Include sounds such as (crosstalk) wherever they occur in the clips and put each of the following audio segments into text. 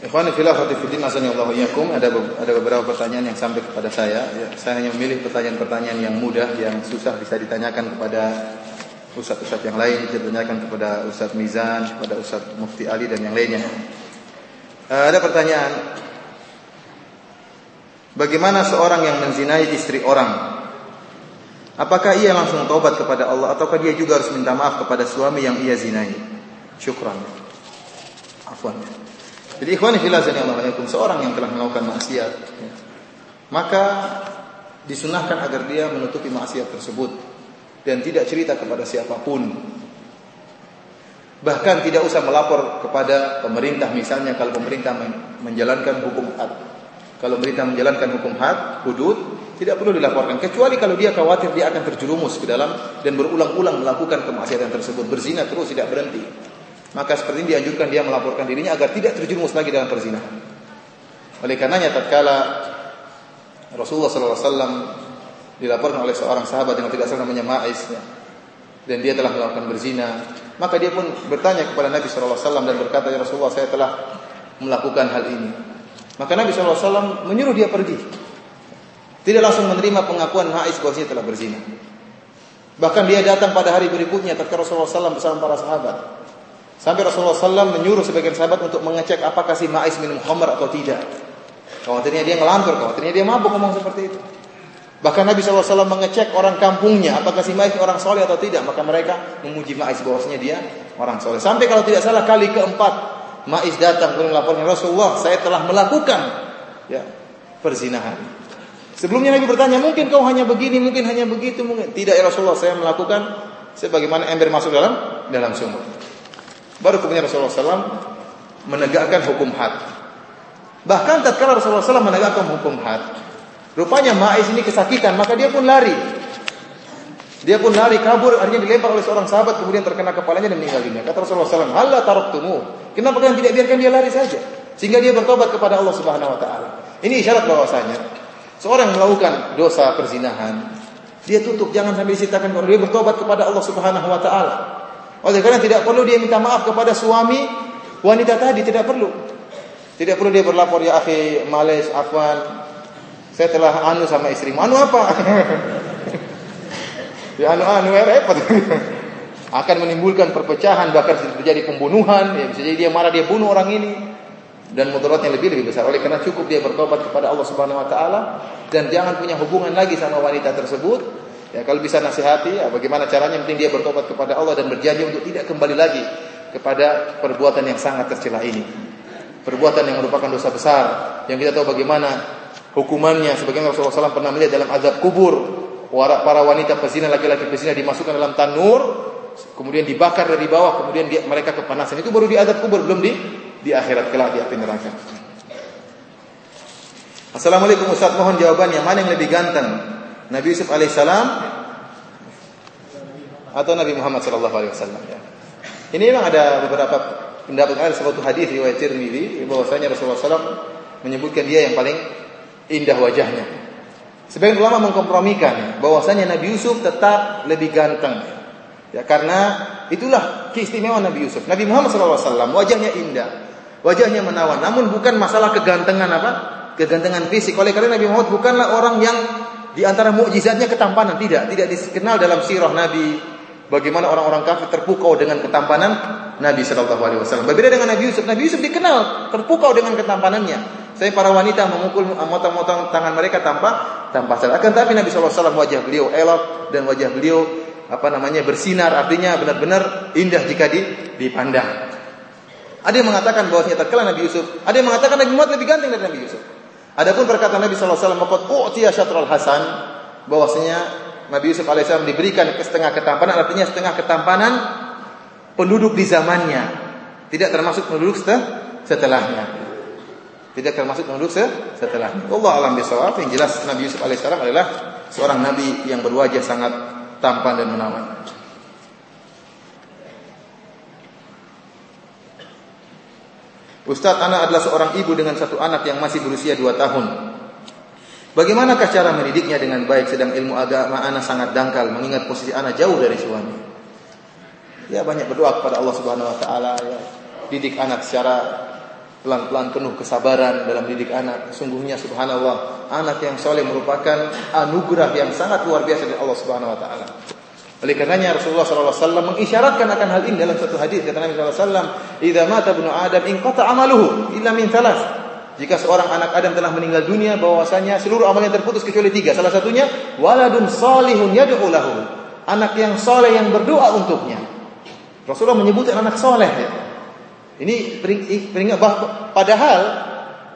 Ikhwani fillah fillah Allah iyakum ada ada beberapa pertanyaan yang sampai kepada saya. Ya, saya hanya memilih pertanyaan-pertanyaan yang mudah yang susah bisa ditanyakan kepada ustaz-ustaz yang lain, bisa ditanyakan kepada Ustaz Mizan, kepada Ustaz Mufti Ali dan yang lainnya. Uh, ada pertanyaan. Bagaimana seorang yang menzinai istri orang? Apakah ia langsung taubat kepada Allah ataukah dia juga harus minta maaf kepada suami yang ia zinai? Syukran. Afwan. Jadi ikhwan fillah seorang yang telah melakukan maksiat maka disunahkan agar dia menutupi maksiat tersebut dan tidak cerita kepada siapa pun. Bahkan tidak usah melapor kepada pemerintah misalnya kalau pemerintah menjalankan hukum had. Kalau pemerintah menjalankan hukum had, hudud, tidak perlu dilaporkan kecuali kalau dia khawatir dia akan terjerumus ke dalam dan berulang-ulang melakukan kemaksiatan tersebut, berzina terus tidak berhenti. Maka seperti ini dianjurkan dia melaporkan dirinya agar tidak terjerumus lagi dalam perzinahan. Oleh karenanya tatkala Rasulullah SAW dilaporkan oleh seorang sahabat yang tidak salah namanya Ma'is dan dia telah melakukan berzina, maka dia pun bertanya kepada Nabi SAW dan berkata ya Rasulullah saya telah melakukan hal ini. Maka Nabi SAW menyuruh dia pergi. Tidak langsung menerima pengakuan Ma'is bahwasanya telah berzina. Bahkan dia datang pada hari berikutnya ketika Rasulullah SAW bersama para sahabat. Sampai Rasulullah SAW menyuruh sebagian sahabat untuk mengecek apakah si Ma'is minum khamr atau tidak. Khawatirnya dia ngelantur, khawatirnya dia mabuk ngomong seperti itu. Bahkan Nabi SAW mengecek orang kampungnya, apakah si Ma'is orang soleh atau tidak. Maka mereka memuji Ma'is bahwasanya dia orang soleh. Sampai kalau tidak salah kali keempat, Ma'is datang kemudian melaporkan Rasulullah, saya telah melakukan ya perzinahan. Sebelumnya Nabi bertanya, mungkin kau hanya begini, mungkin hanya begitu, mungkin tidak ya Rasulullah, saya melakukan sebagaimana ember masuk dalam dalam sumur. Baru kemudian Rasulullah SAW menegakkan hukum had. Bahkan tatkala Rasulullah SAW menegakkan hukum had, rupanya Ma'is ini kesakitan, maka dia pun lari. Dia pun lari kabur, akhirnya dilempar oleh seorang sahabat, kemudian terkena kepalanya dan meninggal dunia. Kata Rasulullah SAW, "Halla taraktumu?" Kenapa kalian tidak biarkan dia lari saja? Sehingga dia bertobat kepada Allah Subhanahu wa taala. Ini isyarat bahwasanya seorang melakukan dosa perzinahan, dia tutup jangan sampai diceritakan kalau dia bertobat kepada Allah Subhanahu wa taala. Oleh karena tidak perlu dia minta maaf kepada suami wanita tadi, tidak perlu. Tidak perlu dia berlapor ya akhi males afwan. Saya telah anu sama istrimu. Anu apa? (laughs) ya anu anu ya repot. (laughs) Akan menimbulkan perpecahan bahkan terjadi pembunuhan, ya bisa jadi dia marah dia bunuh orang ini dan mudaratnya lebih lebih besar. Oleh karena cukup dia bertobat kepada Allah Subhanahu wa taala dan jangan punya hubungan lagi sama wanita tersebut Ya, kalau bisa nasihati, ya, bagaimana caranya? Penting dia bertobat kepada Allah dan berjanji untuk tidak kembali lagi kepada perbuatan yang sangat tercela ini. Perbuatan yang merupakan dosa besar, yang kita tahu bagaimana hukumannya. Sebagaimana Rasulullah SAW pernah melihat dalam azab kubur, para wanita pezina, laki-laki pezina dimasukkan dalam tanur, kemudian dibakar dari bawah, kemudian dia, mereka kepanasan. Itu baru di azab kubur, belum di di akhirat kelak di api neraka. Assalamualaikum Ustaz, mohon jawabannya mana yang lebih ganteng? Nabi Yusuf alaihissalam atau Nabi Muhammad sallallahu alaihi wasallam ya. Ini memang ada beberapa pendapat ada suatu hadis riwayat Tirmizi bahwasanya Rasulullah SAW menyebutkan dia yang paling indah wajahnya. Sebagian ulama mengkompromikan bahwasanya Nabi Yusuf tetap lebih ganteng. Ya karena itulah keistimewaan Nabi Yusuf. Nabi Muhammad SAW wajahnya indah, wajahnya menawan. Namun bukan masalah kegantengan apa? Kegantengan fisik. Oleh karena Nabi Muhammad bukanlah orang yang di antara mukjizatnya ketampanan tidak, tidak dikenal dalam sirah Nabi bagaimana orang-orang kafir terpukau dengan ketampanan Nabi Shallallahu Alaihi Wasallam. Berbeda dengan Nabi Yusuf. Nabi Yusuf dikenal terpukau dengan ketampanannya. Saya para wanita memukul motong-motong tangan mereka tanpa tanpa salah. Akan tapi Nabi Shallallahu Alaihi Wasallam wajah beliau elok dan wajah beliau apa namanya bersinar artinya benar-benar indah jika dipandang. Ada yang mengatakan bahwasanya terkala Nabi Yusuf, ada yang mengatakan Nabi Muhammad lebih ganteng dari Nabi Yusuf. Adapun perkataan Nabi sallallahu alaihi wasallam, "U'tiya syatrul hasan," bahwasanya Nabi Yusuf alaihissalam diberikan setengah ketampanan, artinya setengah ketampanan penduduk di zamannya, tidak termasuk penduduk setelahnya. Tidak termasuk penduduk setelahnya. Allah alam bisawab. Yang jelas Nabi Yusuf alaihissalam adalah seorang nabi yang berwajah sangat tampan dan menawan. Ustadz, anak adalah seorang ibu dengan satu anak yang masih berusia dua tahun. Bagaimanakah cara mendidiknya dengan baik sedang ilmu agama anak sangat dangkal mengingat posisi anak jauh dari suami? Ya banyak berdoa kepada Allah Subhanahu wa taala ya. Didik anak secara pelan-pelan penuh kesabaran dalam didik anak. Sungguhnya subhanallah, anak yang soleh merupakan anugerah yang sangat luar biasa dari Allah Subhanahu wa taala. Oleh karenanya Rasulullah SAW mengisyaratkan akan hal ini dalam satu hadis kata Nabi SAW, "Idza mata ibnu Adam inqata amaluhu illa min thalath." Jika seorang anak Adam telah meninggal dunia bahwasanya seluruh amalnya terputus kecuali tiga. Salah satunya waladun salihun yad'u lahu. Anak yang soleh yang berdoa untuknya. Rasulullah menyebutkan anak soleh ya. Ini peringat padahal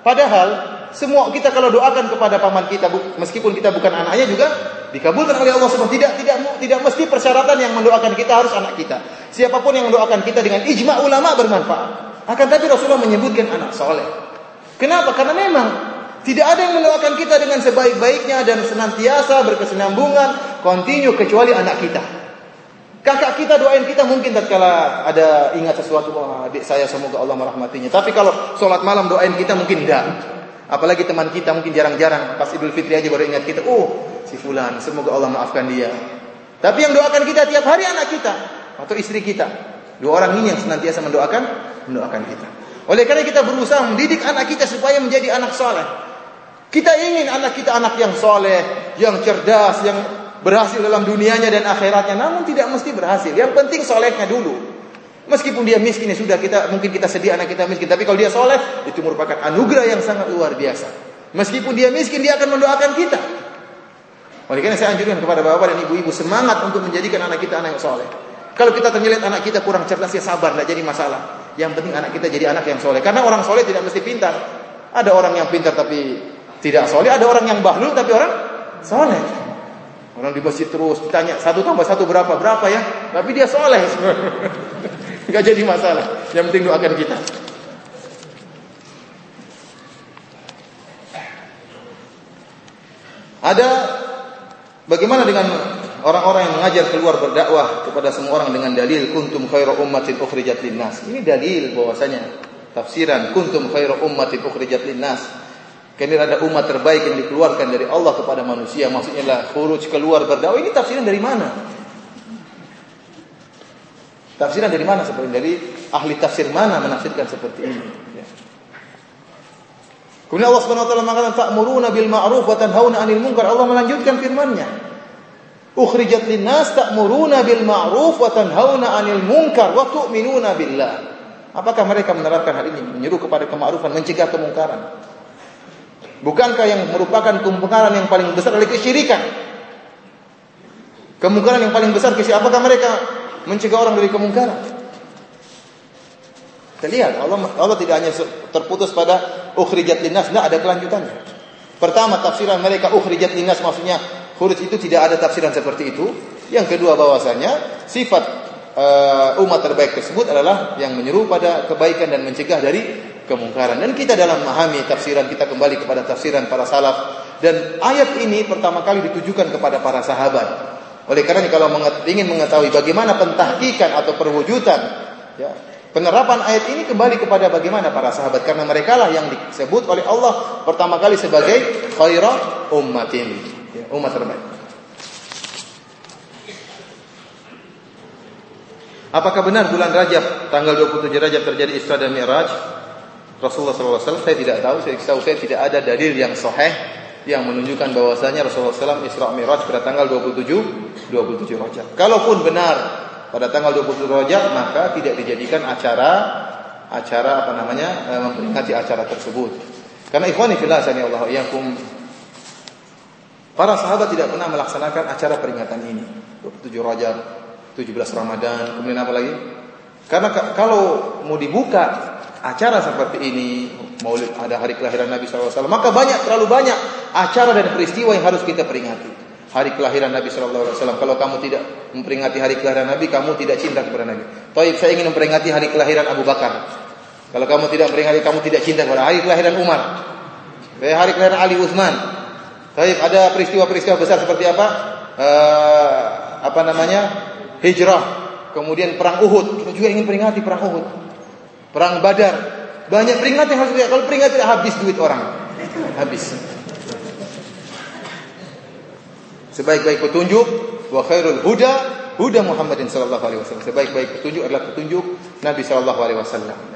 padahal semua kita kalau doakan kepada paman kita meskipun kita bukan anaknya juga dikabulkan oleh Allah Subhanahu tidak tidak tidak mesti persyaratan yang mendoakan kita harus anak kita. Siapa pun yang mendoakan kita dengan ijma ulama bermanfaat. Akan tapi Rasulullah menyebutkan anak soleh. Kenapa? Karena memang tidak ada yang mendoakan kita dengan sebaik-baiknya dan senantiasa berkesinambungan, kontinu kecuali anak kita. Kakak kita doain kita mungkin tatkala ada ingat sesuatu oh, adik saya semoga Allah merahmatinya. Tapi kalau sholat malam doain kita mungkin tidak. Apalagi teman kita mungkin jarang-jarang pas Idul Fitri aja baru ingat kita. Oh si fulan semoga Allah maafkan dia. Tapi yang doakan kita tiap hari anak kita atau istri kita. Dua orang ini yang senantiasa mendoakan mendoakan kita. Oleh karena kita berusaha mendidik anak kita supaya menjadi anak soleh. Kita ingin anak kita anak yang soleh, yang cerdas, yang berhasil dalam dunianya dan akhiratnya, namun tidak mesti berhasil. Yang penting solehnya dulu. Meskipun dia miskin ya sudah kita mungkin kita sedih anak kita miskin, tapi kalau dia soleh itu merupakan anugerah yang sangat luar biasa. Meskipun dia miskin dia akan mendoakan kita. Oleh karena saya anjurkan kepada bapak dan ibu-ibu semangat untuk menjadikan anak kita anak yang soleh. Kalau kita ternyata anak kita kurang cerdas ya sabar, tidak jadi masalah. Yang penting anak kita jadi anak yang soleh. Karena orang soleh tidak mesti pintar. Ada orang yang pintar tapi tidak soleh, ada orang yang bahlul tapi orang soleh. Orang di masjid terus ditanya satu tambah satu berapa berapa ya, tapi dia soleh. (laughs) Gak jadi masalah. Yang penting doakan kita. Ada bagaimana dengan orang-orang yang mengajar keluar berdakwah kepada semua orang dengan dalil kuntum khairu ummatin ukhrijat linnas. Ini dalil bahwasanya tafsiran kuntum khairu ummatin ukhrijat linnas karena ada umat terbaik yang dikeluarkan dari Allah kepada manusia. Maksudnya lah khuruj keluar berdakwah. Ini tafsiran dari mana? Tafsiran dari mana seperti dari ahli tafsir mana menafsirkan seperti ini? Ya. Kemudian Allah Subhanahu wa taala mengatakan ta'muruna bil ma'ruf wa tanhauna 'anil munkar. Allah melanjutkan firman-Nya. Ukhrijat linnas ta'muruna bil ma'ruf wa tanhauna 'anil munkar wa tu'minuna billah. Apakah mereka menerapkan hal ini? Menyuruh kepada kema'rufan, mencegah kemungkaran. Bukankah yang merupakan kemungkaran yang paling besar adalah kesyirikan? Kemungkaran yang paling besar kesyirikan. Apakah mereka mencegah orang dari kemungkaran? Kita lihat Allah Allah tidak hanya terputus pada ukhrijat linnas, tidak ada kelanjutannya. Pertama tafsiran mereka ukhrijat linnas maksudnya huruf itu tidak ada tafsiran seperti itu. Yang kedua bahwasanya sifat uh, umat terbaik tersebut adalah yang menyeru pada kebaikan dan mencegah dari kemungkaran. Dan kita dalam memahami tafsiran kita kembali kepada tafsiran para salaf dan ayat ini pertama kali ditujukan kepada para sahabat. Oleh karena kalau ingin mengetahui bagaimana pentahkikan atau perwujudan ya, penerapan ayat ini kembali kepada bagaimana para sahabat karena mereka lah yang disebut oleh Allah pertama kali sebagai khairat ummatin, ya, umat terbaik. Apakah benar bulan Rajab tanggal 27 Rajab terjadi Isra dan Mi'raj? Rasulullah SAW saya tidak tahu, saya tahu saya tidak ada dalil yang sahih yang menunjukkan bahwasanya Rasulullah SAW Isra Miraj pada tanggal 27 27 Rajab. Kalaupun benar pada tanggal 27 Rajab maka tidak dijadikan acara acara apa namanya eh, memperingati acara tersebut. Karena ikhwani fillah sani Allah yakum para sahabat tidak pernah melaksanakan acara peringatan ini. 27 Rajab, 17 Ramadan, kemudian apa lagi? Karena kalau mau dibuka acara seperti ini, Maulid ada hari kelahiran Nabi SAW, maka banyak terlalu banyak acara dan peristiwa yang harus kita peringati. Hari kelahiran Nabi SAW. Kalau kamu tidak memperingati hari kelahiran Nabi, kamu tidak cinta kepada Nabi. Taib saya ingin memperingati hari kelahiran Abu Bakar. Kalau kamu tidak memperingati, kamu tidak cinta kepada hari kelahiran Umar. Hari kelahiran Ali Uthman. Taib ada peristiwa-peristiwa besar seperti apa? Uh, apa namanya? Hijrah. Kemudian perang Uhud. Kita juga ingin peringati perang Uhud. Perang Badar. Banyak peringatan yang harus Kalau peringatan habis duit orang. Habis. Sebaik-baik petunjuk wa khairul huda huda Muhammadin sallallahu alaihi wasallam. Sebaik-baik petunjuk adalah petunjuk Nabi sallallahu alaihi wasallam.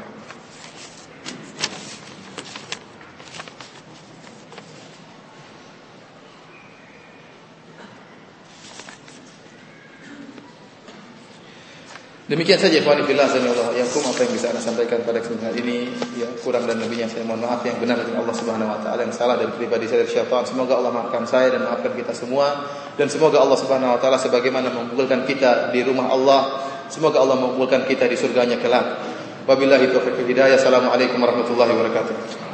Demikian saja ikhwani fillah Allah yakum apa yang bisa saya sampaikan pada kesempatan ini ya kurang dan lebihnya saya mohon maaf yang benar dari Allah Subhanahu wa taala yang salah dari pribadi saya dari syaitan. Semoga Allah maafkan saya dan maafkan kita semua dan semoga Allah Subhanahu wa taala sebagaimana mengumpulkan kita di rumah Allah semoga Allah mengumpulkan kita di surganya kelak. Wabillahi taufiq hidayah. Assalamualaikum warahmatullahi wabarakatuh